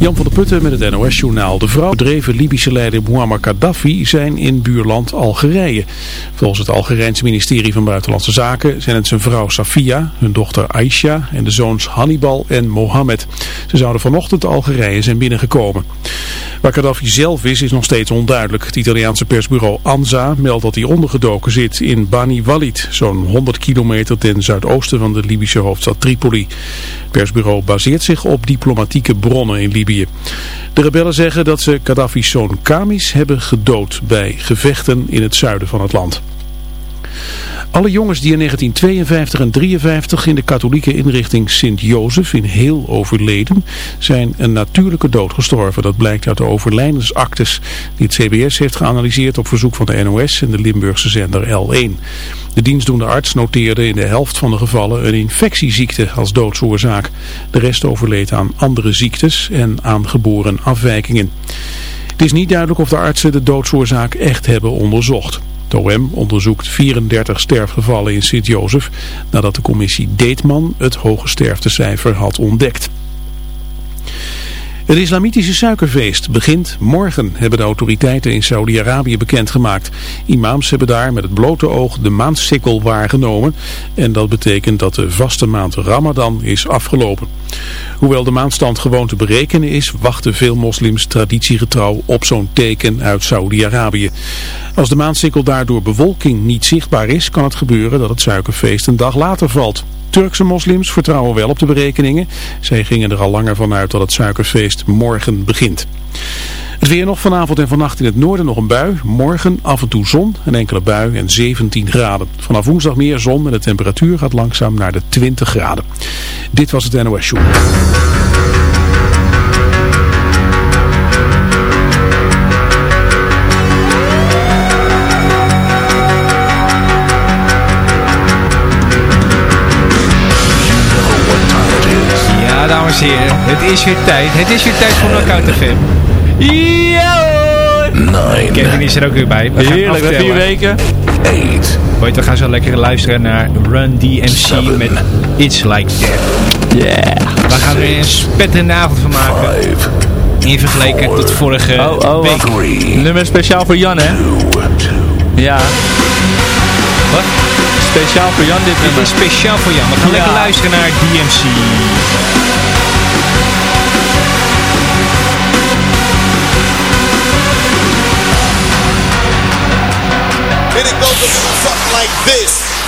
Jan van der Putten met het NOS-journaal. De vrouw dreven Libische leider Muammar Gaddafi zijn in buurland Algerije. Volgens het Algerijnse ministerie van Buitenlandse Zaken zijn het zijn vrouw Safia, hun dochter Aisha en de zoons Hannibal en Mohammed. Ze zouden vanochtend Algerije zijn binnengekomen. Waar Gaddafi zelf is, is nog steeds onduidelijk. Het Italiaanse persbureau ANSA meldt dat hij ondergedoken zit in Bani Walid, zo'n 100 kilometer ten zuidoosten van de Libische hoofdstad Tripoli. Het persbureau baseert zich op diplomatieke bronnen in Libië. De rebellen zeggen dat ze Gaddafi's zoon Kamis hebben gedood bij gevechten in het zuiden van het land. Alle jongens die in 1952 en 53 in de katholieke inrichting Sint-Jozef in Heel overleden, zijn een natuurlijke dood gestorven. Dat blijkt uit de overlijdensactes die het CBS heeft geanalyseerd op verzoek van de NOS en de Limburgse zender L1. De dienstdoende arts noteerde in de helft van de gevallen een infectieziekte als doodsoorzaak. De rest overleed aan andere ziektes en aan geboren afwijkingen. Het is niet duidelijk of de artsen de doodsoorzaak echt hebben onderzocht. Het OM onderzoekt 34 sterfgevallen in Sint-Jozef nadat de commissie Deetman het hoge sterftecijfer had ontdekt. Het islamitische suikerfeest begint morgen, hebben de autoriteiten in Saudi-Arabië bekendgemaakt. Imams hebben daar met het blote oog de maandsikkel waargenomen en dat betekent dat de vaste maand Ramadan is afgelopen. Hoewel de maandstand gewoon te berekenen is, wachten veel moslims traditiegetrouw op zo'n teken uit Saudi-Arabië. Als de maandsikkel daardoor bewolking niet zichtbaar is, kan het gebeuren dat het suikerfeest een dag later valt. Turkse moslims vertrouwen wel op de berekeningen. Zij gingen er al langer van uit dat het suikerfeest morgen begint. Het weer nog vanavond en vannacht in het noorden nog een bui. Morgen af en toe zon, een enkele bui en 17 graden. Vanaf woensdag meer zon en de temperatuur gaat langzaam naar de 20 graden. Dit was het NOS Show. Dames en heren, het is weer tijd. Het is weer tijd voor Knockout FM. Ja hoor! Kevin is er ook weer bij. We Heerlijk, met vier weken. eight, Ooit, we gaan zo lekker luisteren naar Run DMC met It's Like That. Yeah. We gaan er een spetterende avond van maken. five, In vergeleken tot vorige Oh, oh, week. wacht. three, Nummer speciaal voor Jan, hè? two, Ja. Wat? Speciaal voor Jan dit Dit nummer. is speciaal voor Jan. We gaan Ja. lekker luisteren naar DMC. fuck like this.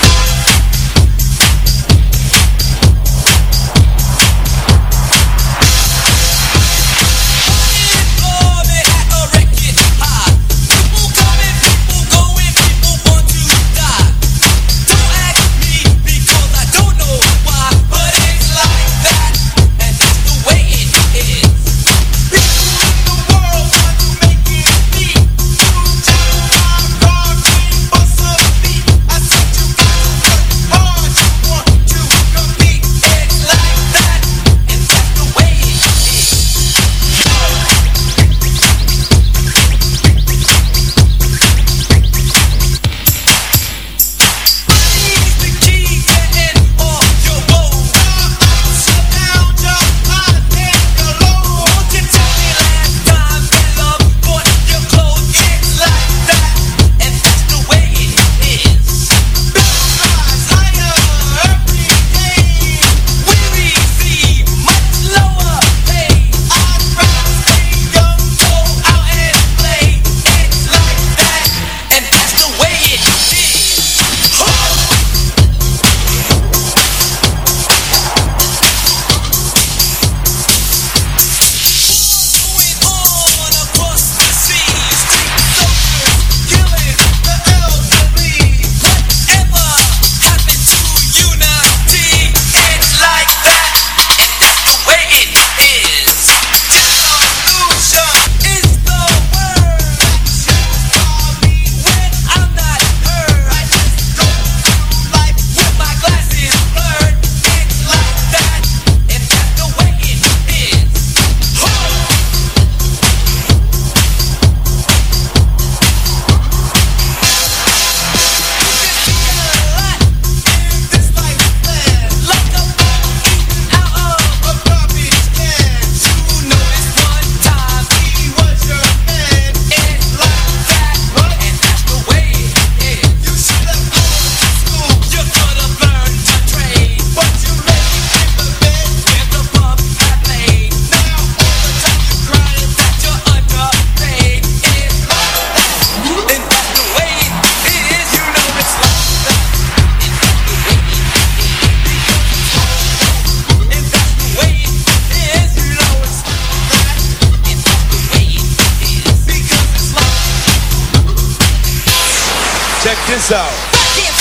This out. It's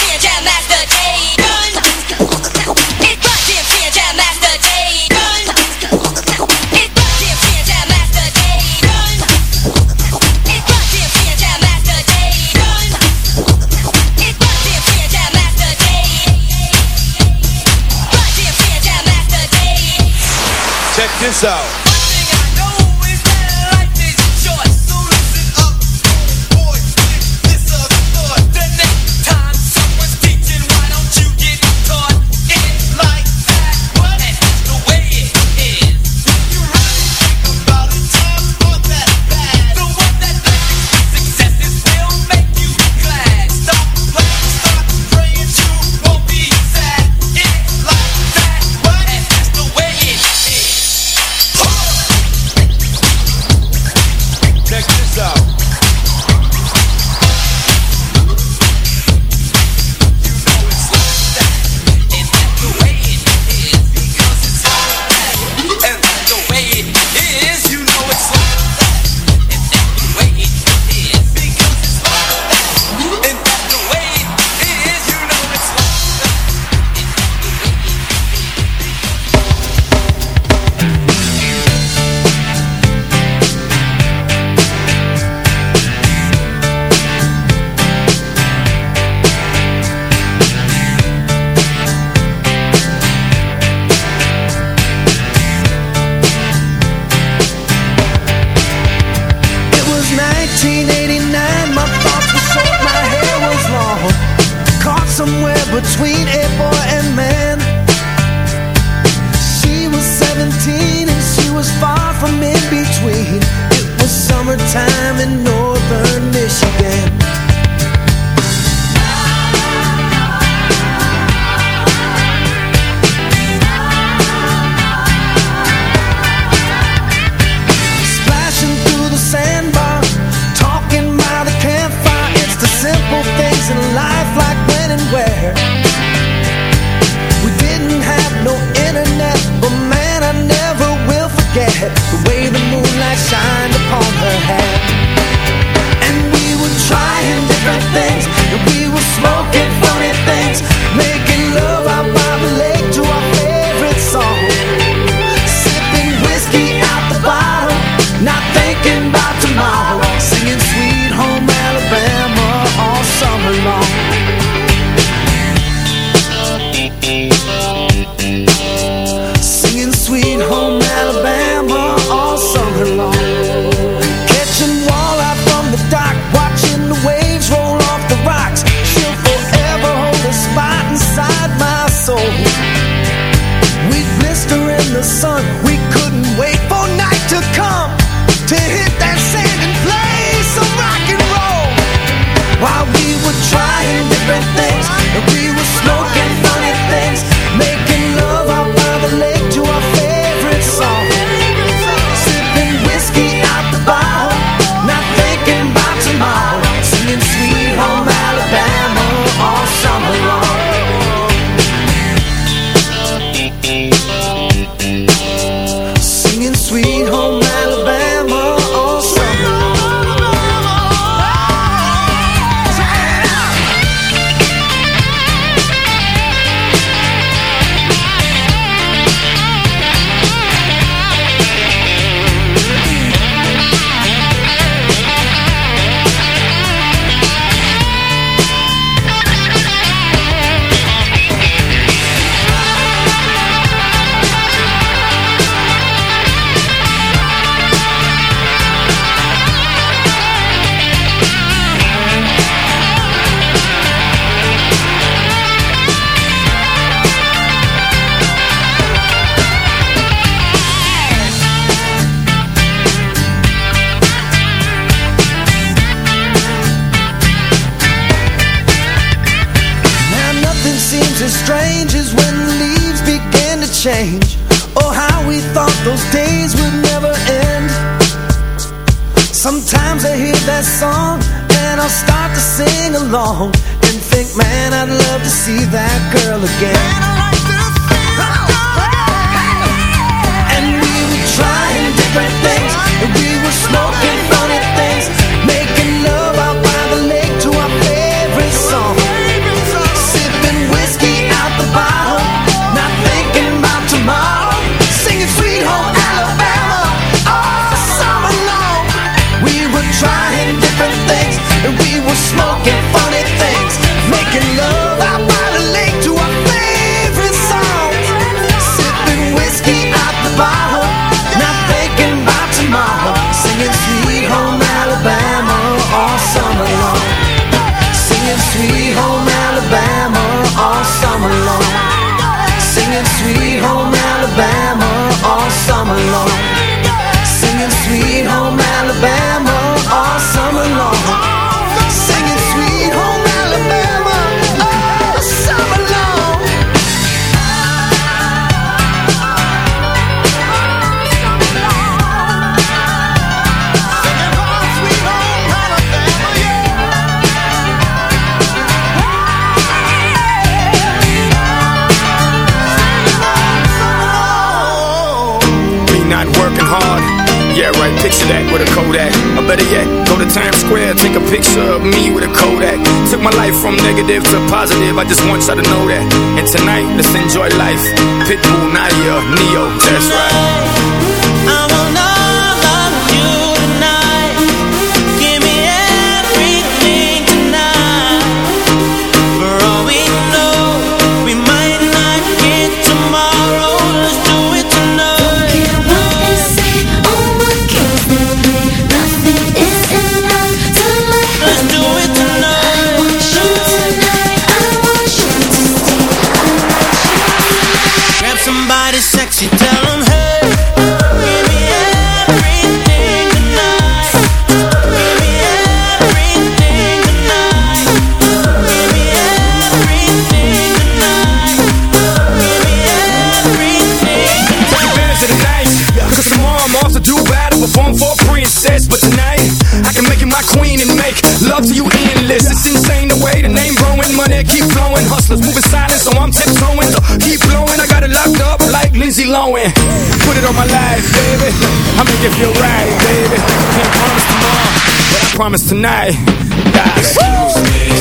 what you've seen, Jammaster Junge, be a jam master day. Check this out. sub me with a Kodak. Took my life from negative to positive, I just want y'all to know that. And tonight, let's enjoy life. Pitbull, Nadia, Neo, that's right. I will not out to you endless. It's insane the way the name growing, money keep flowing. Hustlers moving silent, so I'm tiptoeing. So keep blowing, I got it locked up like Lindsay Lohan. Put it on my life, baby. I make it feel right, baby. Can't promise tomorrow, but I promise tonight. God, Excuse me.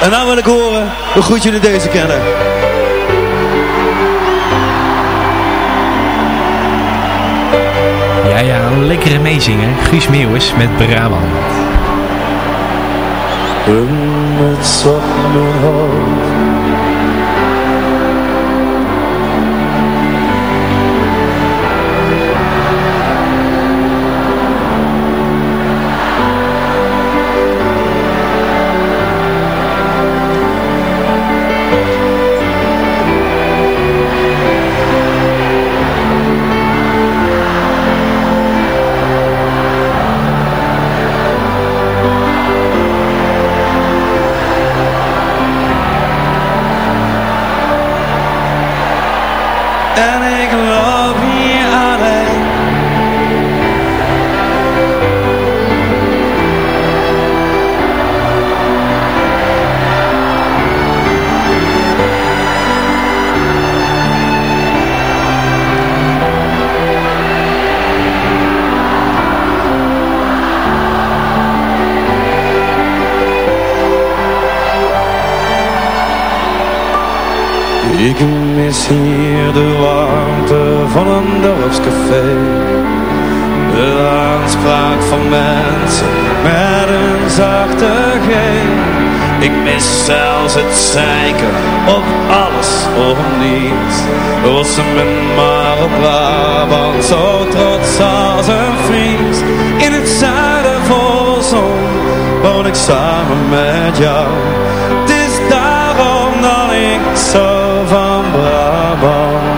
En dan wil ik horen hoe goed jullie deze kennen. Ja, ja, een lekkere meezinger. Guus Meeuwis met Brabant. Het hier de warmte van een dorpscafé. De aanspraak van mensen met een zachte G. Ik mis zelfs het zeiken op alles of niets. Rossen ben maar op Brabant zo trots als een Fries In het zuiden vol zon woon ik samen met jou above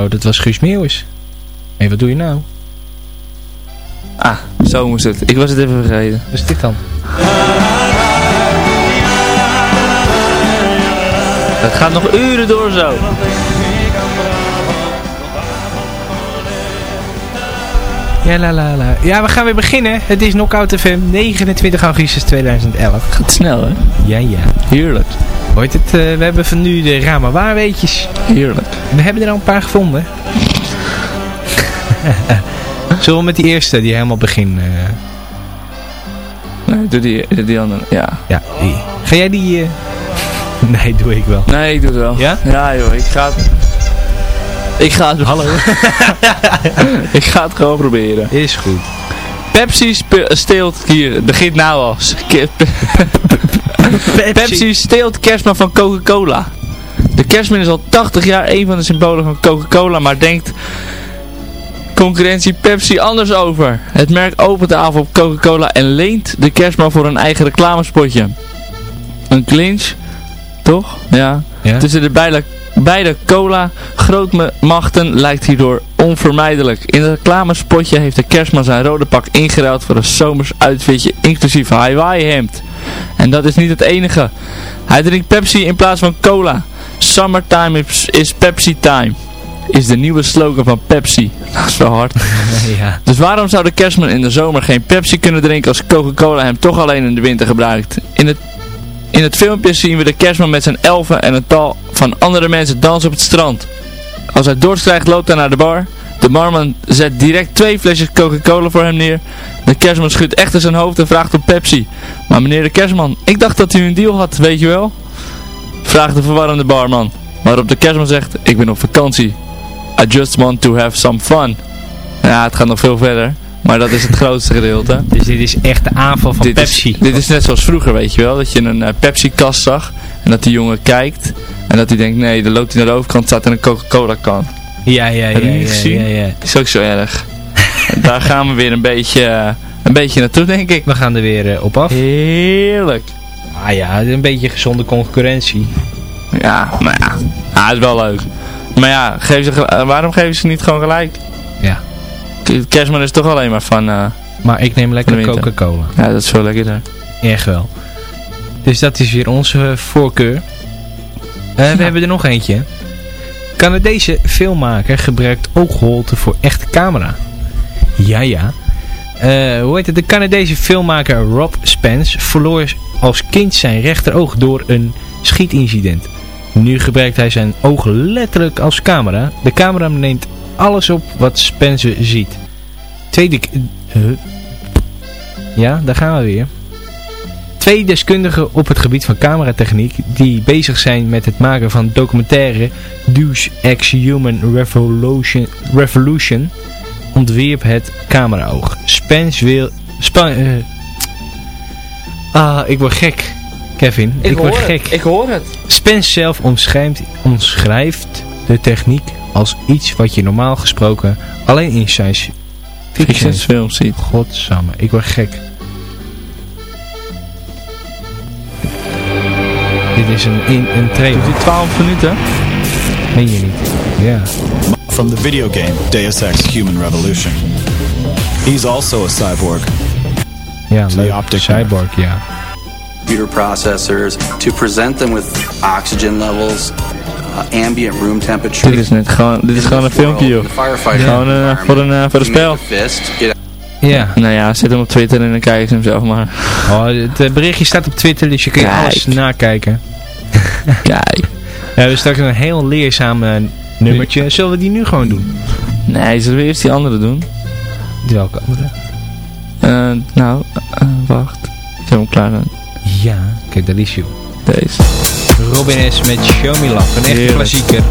Zo, dat was Guus Meeuwis. Hé, wat doe je nou? Ah, zo moest het. Ik was het even vergeten. Wat is dit dan? Het gaat nog uren door zo. Ja, la la la. Ja, we gaan weer beginnen. Het is Knockout FM, 29 augustus 2011. Gaat snel, hè? Ja, ja. Heerlijk. Hoort het, eh, we hebben van nu de Rama Waarweetjes. Heerlijk. We hebben er al een paar gevonden. Zullen we met die eerste, die helemaal begin... eh, Nee, doe die, doe die andere. Ja. ja, die. Ga jij die... eh, Nee, doe ik wel. Nee, ik doe het wel. Ja? Ja, joh. Ik ga het... Ik ga het... Hallo. ik ga het gewoon proberen. Is goed. Pepsi steelt hier. Het begint nou al. Ke- Pepsi steelt kerstman van Coca-Cola. De kerstman is al 80 jaar een van de symbolen van Coca-Cola, maar denkt concurrentie Pepsi anders over. Het merk opent de avond op Coca-Cola en leent de kerstman voor een eigen reclamespotje. Een clinch, toch? Ja. Ja. Tussen de beide, beide cola grootmachten lijkt hierdoor onvermijdelijk. In het reclamespotje heeft de kerstman zijn rode pak ingeruild voor een zomers uitfitje inclusief Hawaii hemd. En dat is niet het enige. Hij drinkt Pepsi in plaats van cola. Summertime is, is Pepsi time. Is de nieuwe slogan van Pepsi. Dat is wel hard. ja. Dus waarom zou de kerstman in de zomer geen Pepsi kunnen drinken als Coca-Cola hem toch alleen in de winter gebruikt? In het, in het filmpje zien we de kerstman met zijn elfen en een tal van andere mensen dansen op het strand. Als hij dorst krijgt loopt hij naar de bar. De barman zet direct twee flesjes Coca-Cola voor hem neer. De kerstman schudt echter zijn hoofd en vraagt om Pepsi. Maar meneer de kerstman, ik dacht dat u een deal had, weet je wel? Vraagt de verwarrende barman. Waarop de kerstman zegt, ik ben op vakantie. I just want to have some fun. Ja, het gaat nog veel verder. Maar dat is het grootste gedeelte. Dus dit is echt de aanval van dit Pepsi. Is, dit is net zoals vroeger, weet je wel. Dat je een uh, Pepsi-kast zag. En dat die jongen kijkt. En dat hij denkt, nee, dan loopt hij naar de overkant. staat er een Coca-Cola kan. Ja, ja, ja. Heb je ja, niet ja, ja, ja. Is ook zo erg. Daar gaan we weer een beetje, uh, een beetje naartoe, denk ik. We gaan er weer uh, op af. Heerlijk. Ah ja, een beetje gezonde concurrentie. Ja, maar ja. Ah, het is wel leuk. Maar ja, geef ze, uh, waarom geven ze niet gewoon gelijk? Ja. Kerstman is toch alleen maar van... Uh, maar ik neem lekker Coca-Cola. Ja, dat is veel lekkerder. Echt wel. Dus dat is weer onze voorkeur. Uh, ja. We hebben er nog eentje. Canadese filmmaker gebruikt oogholte voor echte camera. Ja, ja. Uh, hoe heet het? De Canadese filmmaker Rob Spence verloor als kind zijn rechteroog door een schietincident. Nu gebruikt hij zijn oog letterlijk als camera. De camera neemt alles op wat Spence ziet. Tweede... Uh, ja, daar gaan we weer. Twee deskundigen op het gebied van cameratechniek die bezig zijn met het maken van documentaire Deus Ex Human Revolution, Revolution ontwierp het cameraoog. Spence wil... Uh, ah, ik word gek. Kevin, ik, ik word gek. Ik hoor het. Spence zelf omschrijft, omschrijft de techniek als iets wat je normaal gesproken alleen in science fiction films ziet. Godsamme, ik word gek. Dit is een, in, een trailer. Doet 12 minuten? Meen je niet? Ja. From the video game Deus Ex Human Revolution. He's also a cyborg. Ja, leuk. Cyborg, ja. Computer processors to present them with oxygen levels, uh, ambient room temperature. Dit is net gewoon, dit is gewoon een filmpje, joh. Gewoon uh, voor een, uh, voor een spel. Ja. Nou ja, zet hem op Twitter en dan kijken ze hem zelf maar. Oh, het berichtje staat op Twitter, dus je kunt Kijk. alles nakijken. Kijk. We hebben straks een heel leerzaam nummertje. Zullen we die nu gewoon doen? Nee, zullen we eerst die andere doen? Die welke andere? Uh, nou, uh, wacht. Ik heb hem klaar dan. Ja, kijk, dat is je. Deze. Robin S. met Show Me Love, een echte klassieker.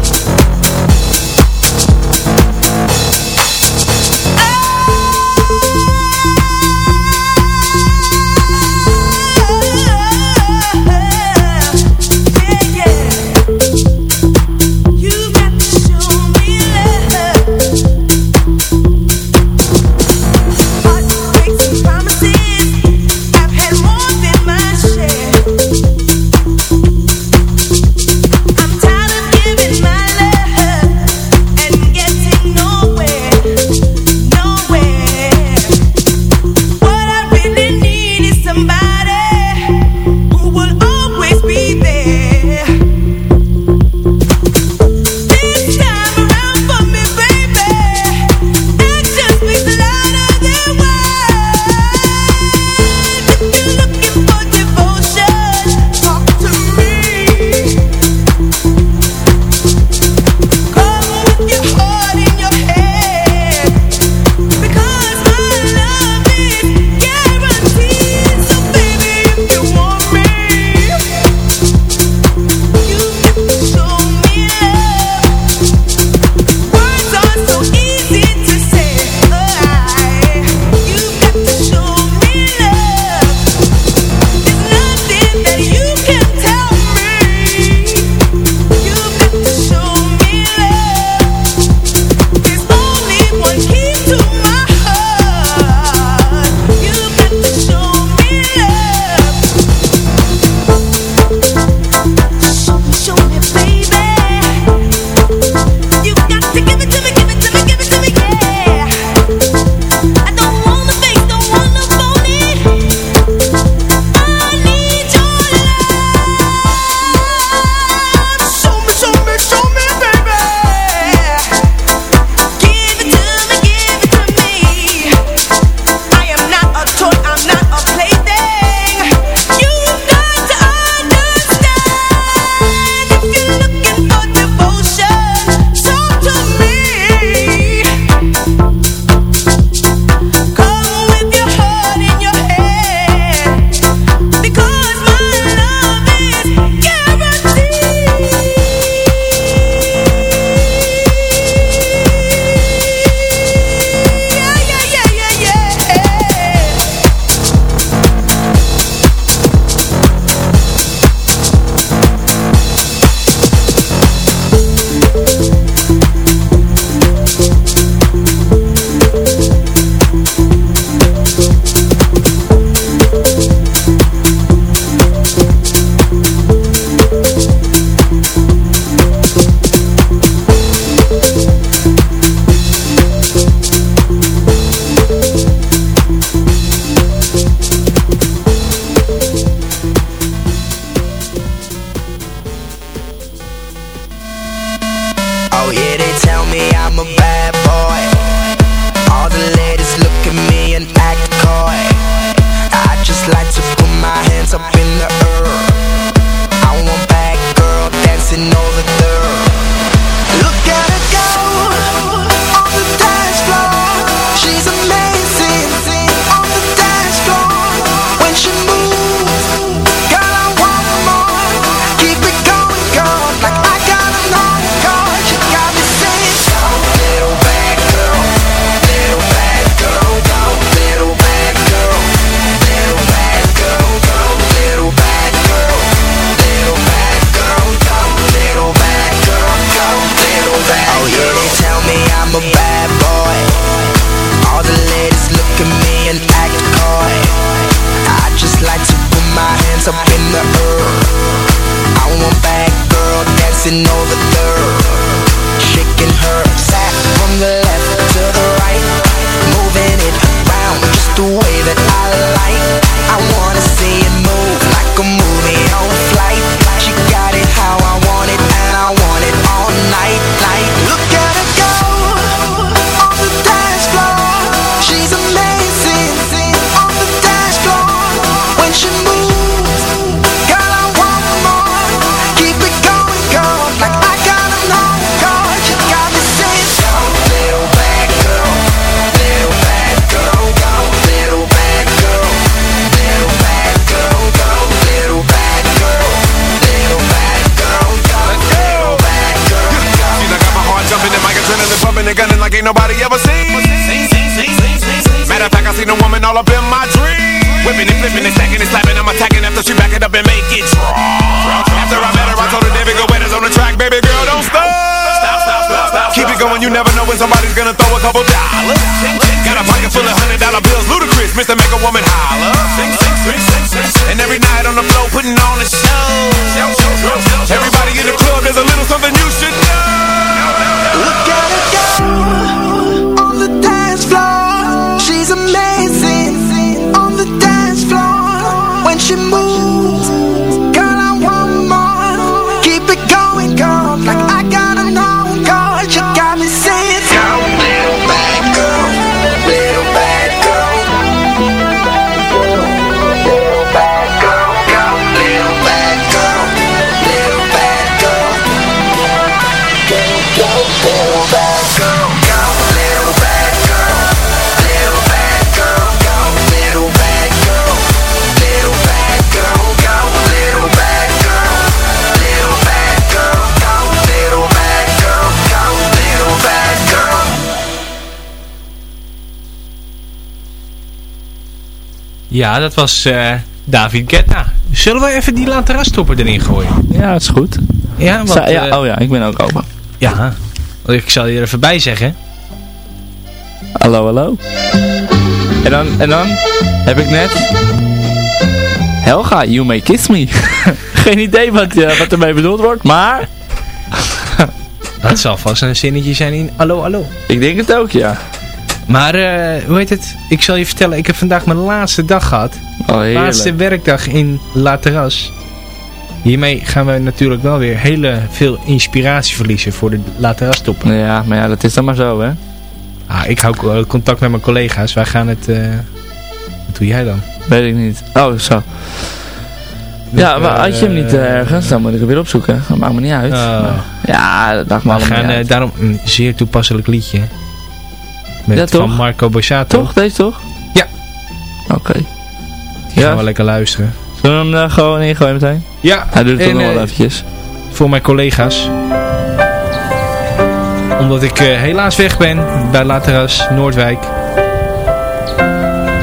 Dancing Ja, dat was eh, David Guetta. Zullen we even die laterastopper erin gooien? Ja, dat is goed. Ja, want, ja, eh, oh ja, ik ben ook open. ja. Ik zal je er even bij zeggen. Hallo, hallo. En dan, en dan heb ik net... Helga, you may kiss me. Geen idee wat, eh, wat ermee bedoeld wordt, maar Dat zal vast een zinnetje zijn in Hallo Hallo. ik denk het ook, ja. Maar, eh, hoe heet het? Ik zal je vertellen, ik heb vandaag mijn laatste dag gehad. Oh. Laatste werkdag in La Terras. Hiermee gaan we natuurlijk wel weer heel veel inspiratie verliezen voor de La Terras toppen. Ja, maar ja, dat is dan maar zo, hè. Ah, ik hou co- contact met mijn collega's. Wij gaan het... eh, wat doe jij dan? Weet ik niet. Oh, zo. Ja, maar had je hem niet eh, eh, ergens, dan moet ik hem weer opzoeken. Dat maakt me niet uit. Oh. Maar- ja, dat maakt me We allemaal gaan niet eh, uit. daarom een zeer toepasselijk liedje. Met Ja, toch? van Marco Borsato. Toch? Deze toch? Ja. Oké. Die Ja. gaan we lekker luisteren. Zullen we hem er gewoon ingooien meteen? Ja, Hij doet het en, toch nog wel eh, eventjes. voor mijn collega's. Omdat ik eh, helaas weg ben bij Lateras, Noordwijk.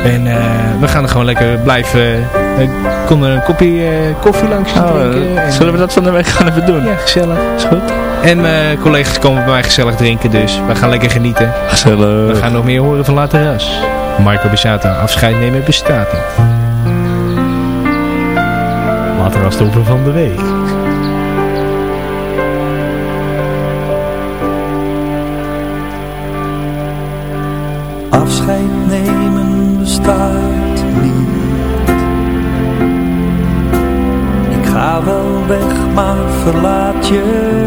En eh, we gaan er gewoon lekker blijven. Ik kon er een kopje eh, koffie langs Oh, drinken. eh, en, zullen we dat van de week gaan even doen? Ja, gezellig. Is goed? En mijn collega's komen bij mij gezellig drinken, dus we gaan lekker genieten. We gaan nog meer horen van Lateras. Marco Besato, afscheid nemen bestaat niet. Lateras topper van de week. Afscheid nemen bestaat niet. Ik ga wel weg, maar verlaat je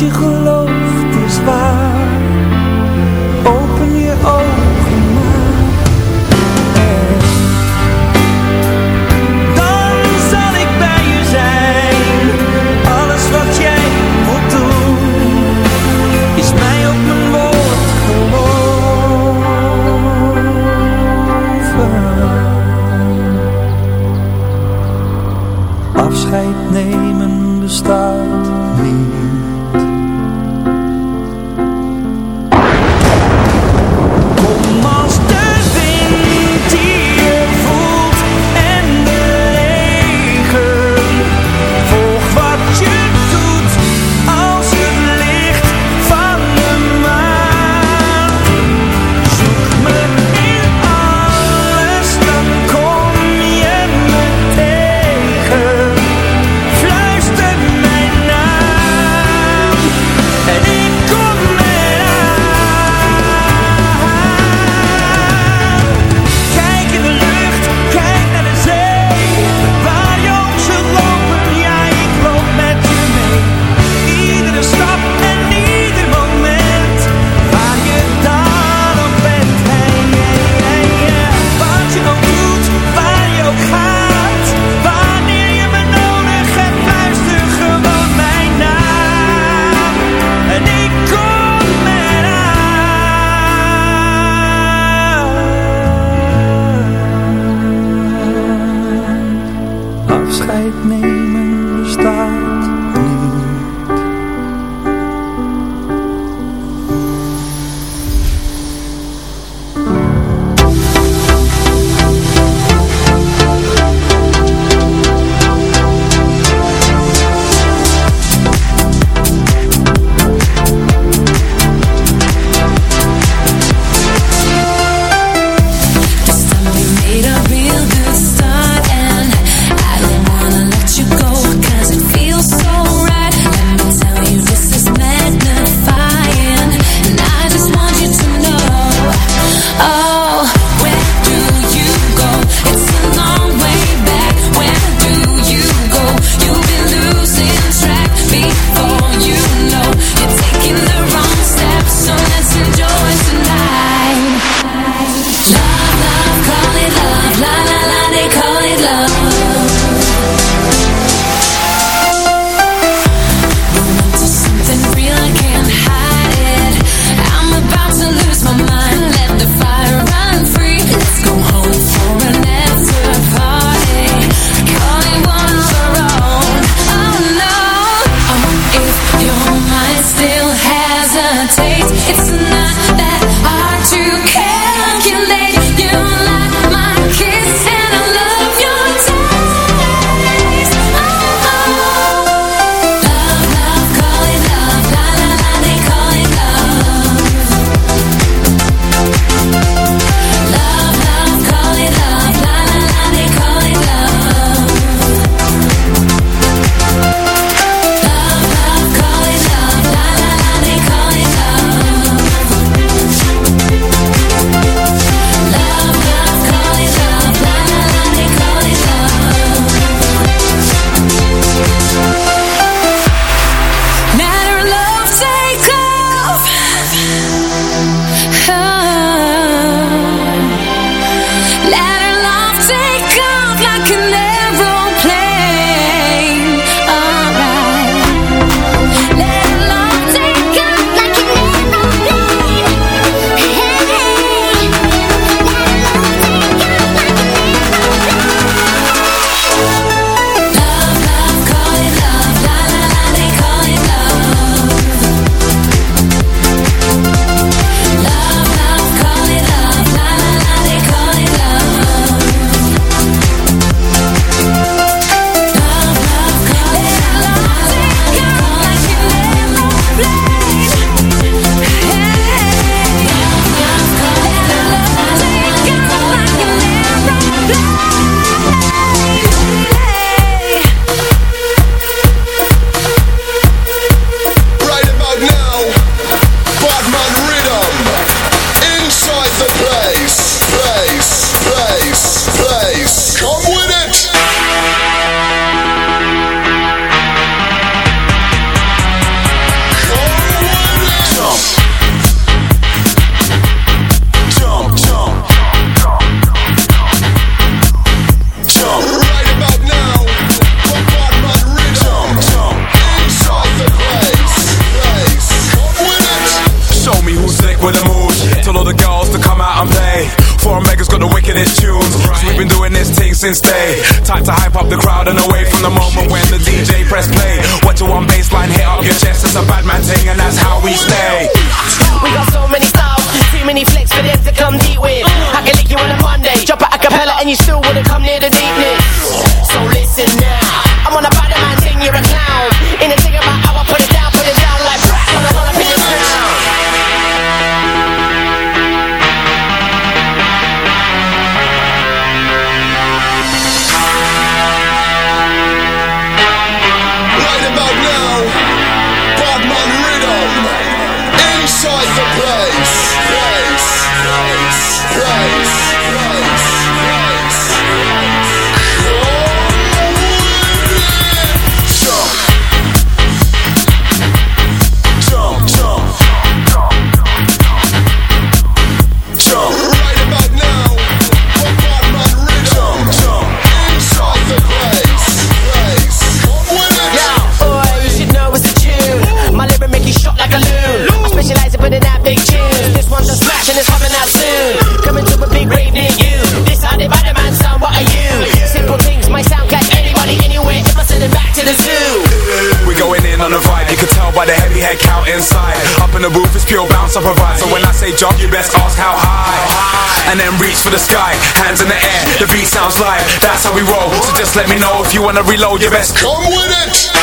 Чиха I provide So when I say jump, you best ask how high. And then reach for the sky, hands in the air The beat sounds live, that's how we roll. So just let me know if you wanna reload your best Come with it!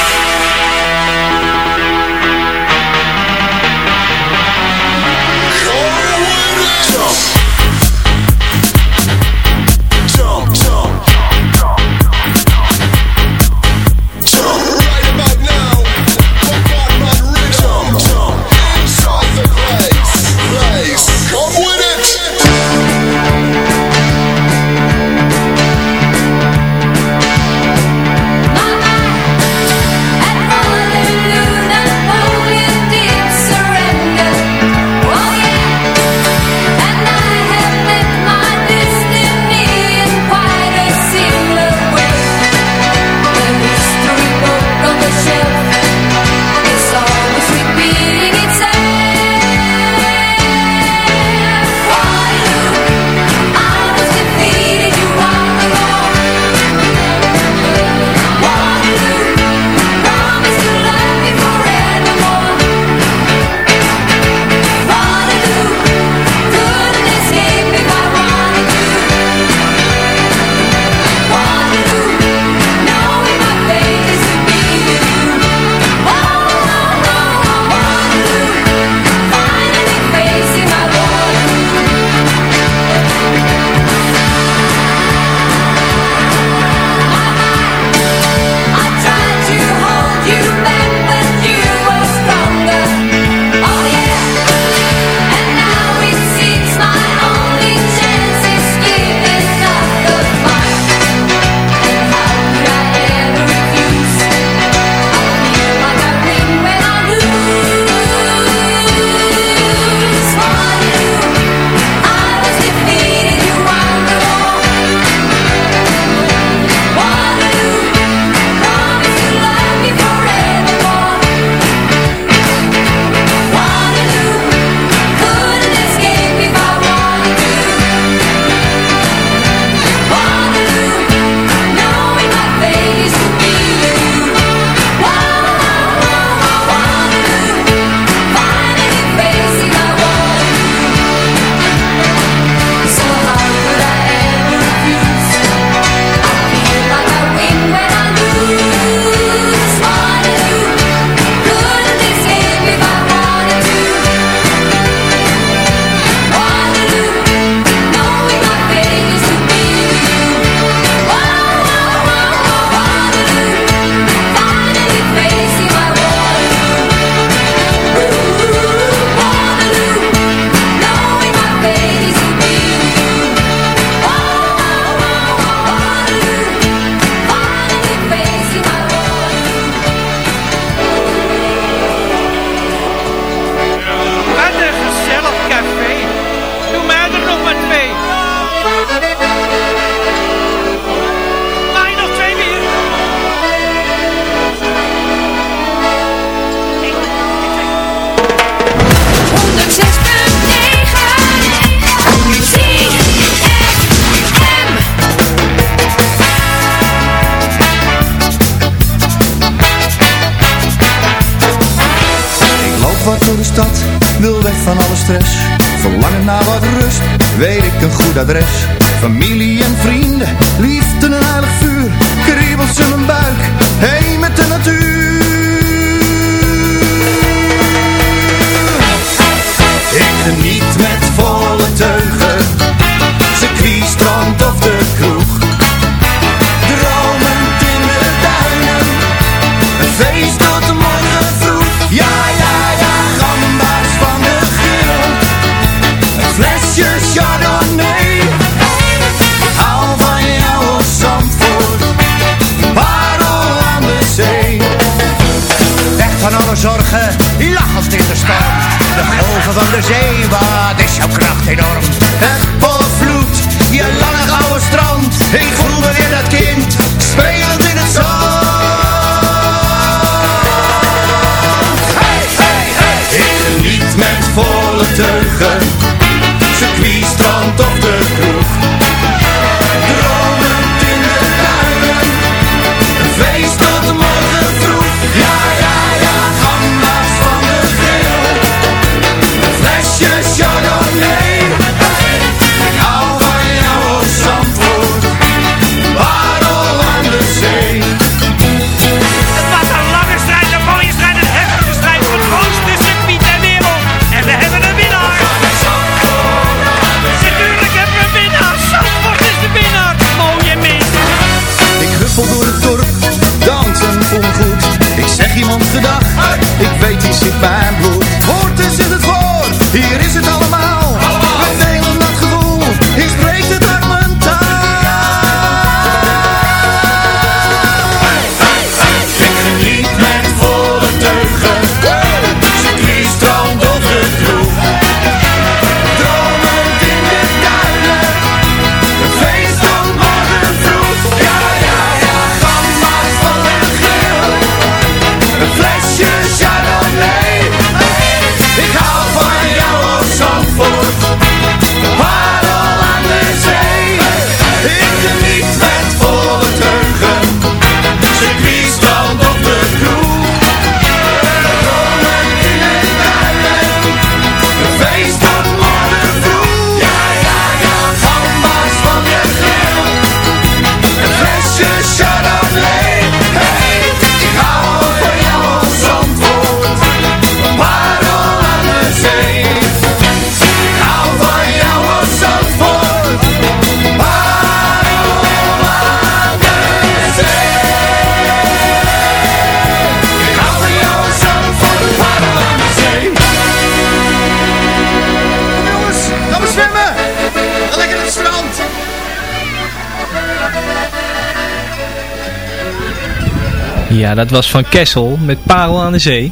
Ja, dat was van Kessel met Parel aan de Zee.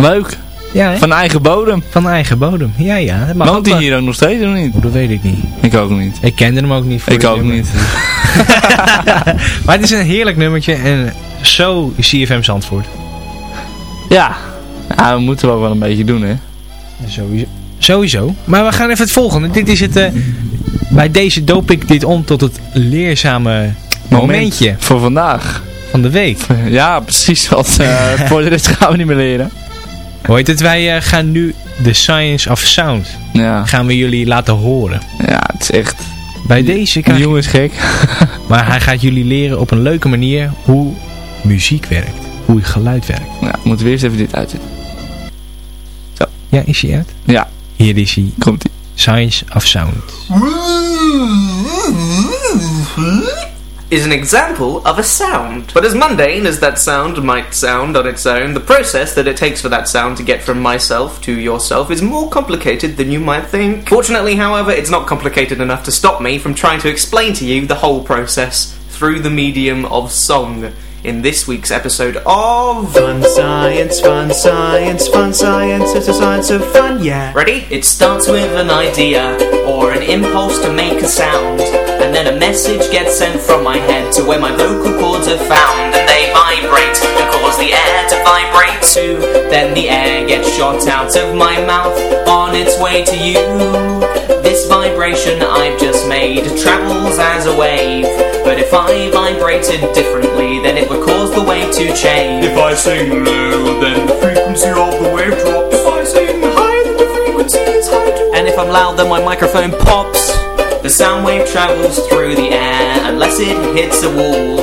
Leuk. Ja, hè? Van eigen bodem. Van eigen bodem. Ja, ja. Dat mag Woont ook hij hier ook nog steeds of niet? Oh, dat weet ik niet. Ik ook niet. Ik kende hem ook niet. Voor Ik ook nummer. niet. maar het is een heerlijk nummertje en zo is CFM Zandvoort. Ja. ja, we moeten wel wel een beetje doen, hè. Sowieso. Sowieso. Maar we gaan even het volgende. Dit is het... eh, bij deze doop ik dit om tot het leerzame momentje Voor vandaag. Van de week. Ja, precies. Want eh, voor de rest gaan we niet meer leren. Hoe heet het? Wij eh, gaan nu de Science of Sound Ja. gaan we jullie laten horen. Ja, het is echt... Bij deze je... jongen is gek. Maar hij gaat jullie leren op een leuke manier hoe muziek werkt. Hoe geluid werkt. Ja, moeten we eerst even dit uitzetten. Ja, is hij uit? Ja, Hier is hij. komt ie. Science of Sound. Is an example of a sound. But as mundane as that sound might sound on its own, the process that it takes for that sound to get from myself to yourself is more complicated than you might think. Fortunately, however, it's not complicated enough to stop me from trying to explain to you the whole process through the medium of song. In this week's episode of Fun Science, Fun Science, Fun Science, it's a science of fun, yeah. Ready? It starts with an idea or an impulse to make a sound, and then a message gets sent from my head to where my vocal cords are found, and they vibrate to cause the air to vibrate too. Then the air gets shot out of my mouth on its way to you. This vibration I've just made travels as a wave, but if I vibrated differently, then it would cause the wave to change. If I sing low, then the frequency of the wave drops. If I sing if I'm loud then my microphone pops. The sound wave travels through the air unless it hits a wall.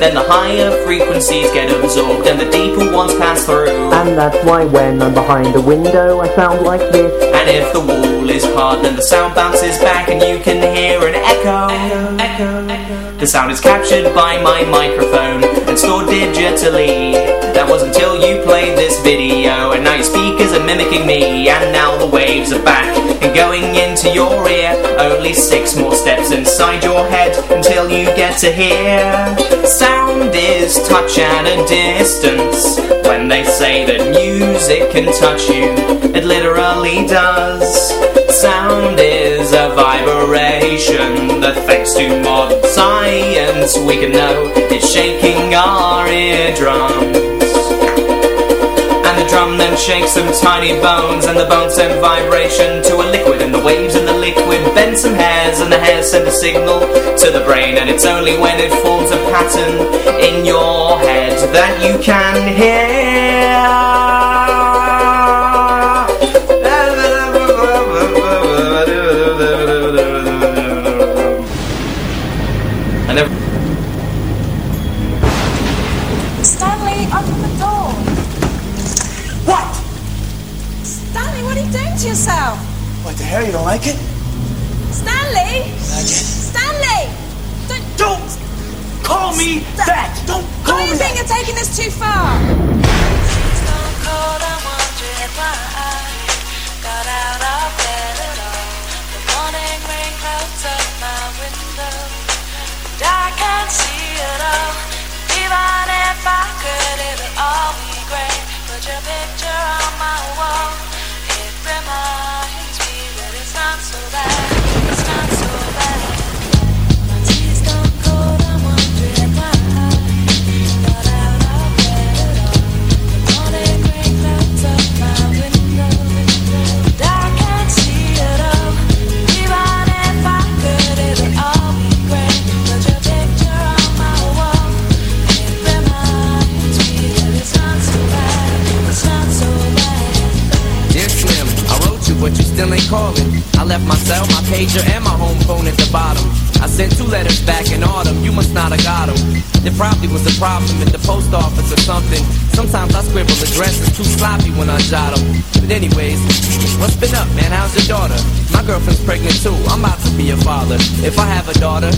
Then the higher frequencies get absorbed and the deeper ones pass through. And that's why when I'm behind a window I sound like this. And if the wall is hard, then the sound bounces back and you can hear an echo. echo, echo, echo. The sound is captured by my microphone and stored digitally. That was until you played this video, and now your are mimicking me. And now the waves are back and going into your ear. Only six more steps inside your head until you get to hear. Sound is touch at a distance. When they say that music can touch you, it literally does. Sound is a vibration that thanks to modern science we can know it's shaking our eardrums. Drum then shake some tiny bones and the bones send vibration to a liquid and the waves in the liquid bend some hairs and the hairs send a signal to the brain and it's only when it forms a pattern in your head that you can hear. The? You don't like it? Stanley! Stanley! Don't, Don't call me that. Don't call I me think that. you're taking this too far.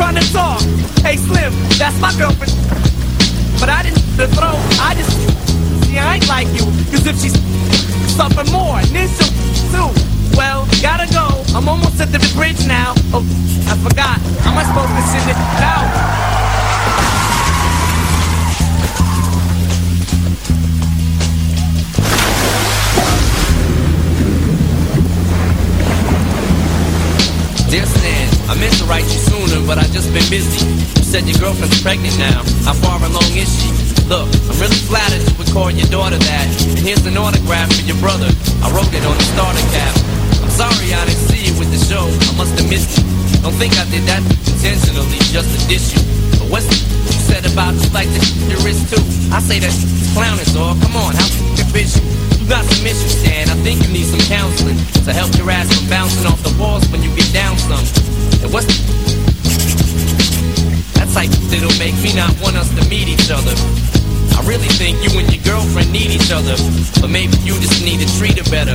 Trying to talk. Hey, Slim, that's my girlfriend. But I didn't the throw. I just see I ain't like you. Cause if she's something more, then she'll too. Well, gotta go. I'm almost at the bridge now. Oh, I forgot. How am I supposed to send it out? Stan, I meant to write you sooner, but I just been busy. You said your girlfriend's pregnant now. How far along is she? Look, I'm really flattered to record your daughter that. And here's an autograph for your brother. I wrote it on the starter cap. I'm sorry I didn't see you with the show. I must have missed you. Don't think I did that intentionally just to diss you. But what's the you said about you like to your wrist too? I say that clowning, dog. Come on, how can bitch you? Got some issues, Stan. I think you need some counseling to help your ass from bouncing off the walls when you get down some. And what's that type that'll make me not want us to meet each other? I really think you and your girlfriend need each other, but maybe you just need to treat her better.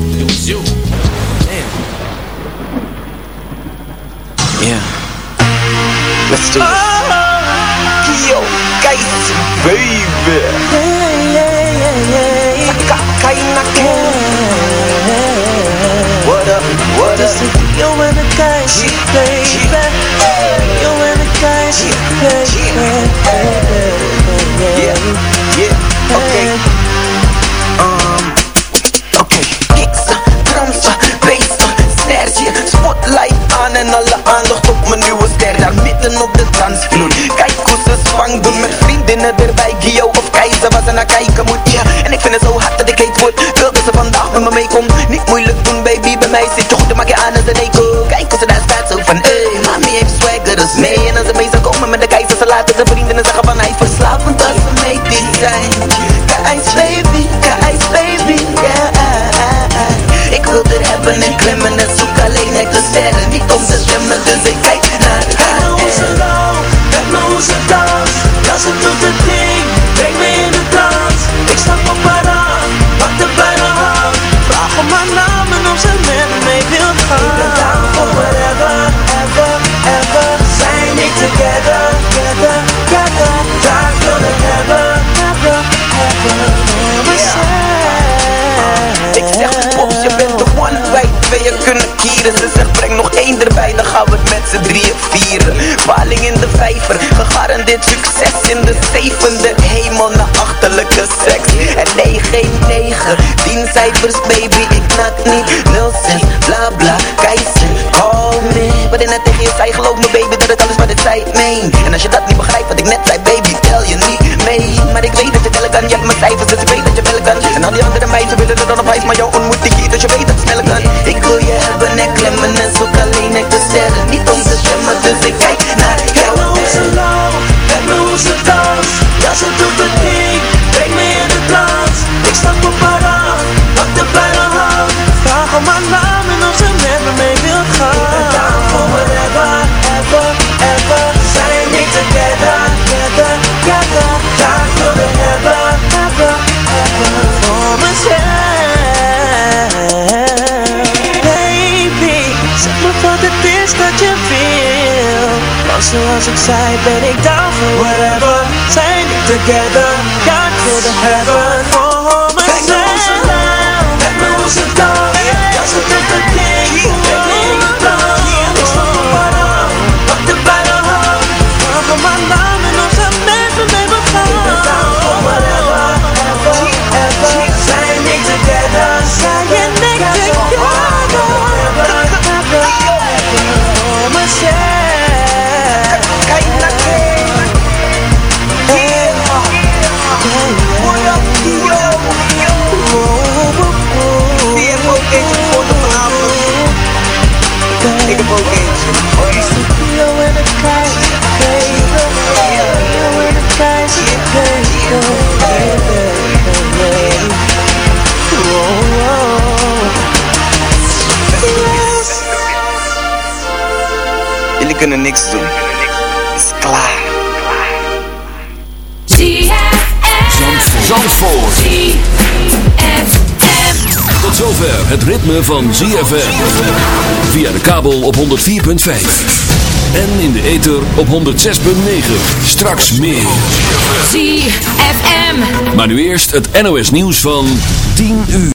it was you. Damn. Yeah. Let's do this. Yo, guys, baby. Saka kainake. What up? What up? You and the guys, baby. You and the guys, baby. Yeah, yeah, okay. Kijk hoe ze zwang doen met vriendinnen erbij. Gio of Keizer waar ze naar kijken moet, ja. En ik vind het zo hard dat ik heet word. Wil dat ze vandaag met me meekomt. Niet moeilijk doen, baby. Bij mij zit je goed, dan maak je aan als een eco. Kijk hoe ze daar staat zo van, ey, mami heeft swagger, dus mee. En als ze mee zou komen met de keizer, ze laten zijn vriendinnen zeggen van, hij is verslavend als ze mee dit zijn. Baby, guys, baby, yeah. Ik wil er hebben en klimmen kunnen kieren. Ze zegt, breng nog één erbij, dan gaan we het met z'n drieën vieren. Paling in de vijver, gegarandeerd succes in de zevende hemel Na achterlijke seks. En nee, geen negen, tien cijfers baby, ik nak niet. 06, bla bla, keizer, call me Wat ik net tegen je zei, geloof me baby, dat het alles wat ik zei meen En als je dat niet begrijpt, wat ik net zei baby, tel je niet mee. Maar ik weet dat je wel kan, je hebt mijn cijfers, dus ik weet dat je wel En al die andere meiden willen er dan op maar jou ontmoet ik hier, dus je weet dat sneller kan. Ik wil je hebben en klemmen en zoek alleen naar de sterren Niet om te zwemmen, dus ik kijk naar jou zoals ik zei, ben ik down for whatever. Zijn niet together, ja, ik wil de kunnen niks doen. Het is klaar. Zandvoort. Tot zover het ritme van ZFM. Via de kabel op 104.5. En in de ether op 106.9. Straks meer. ZFM. Maar nu eerst het NOS nieuws van 10 uur.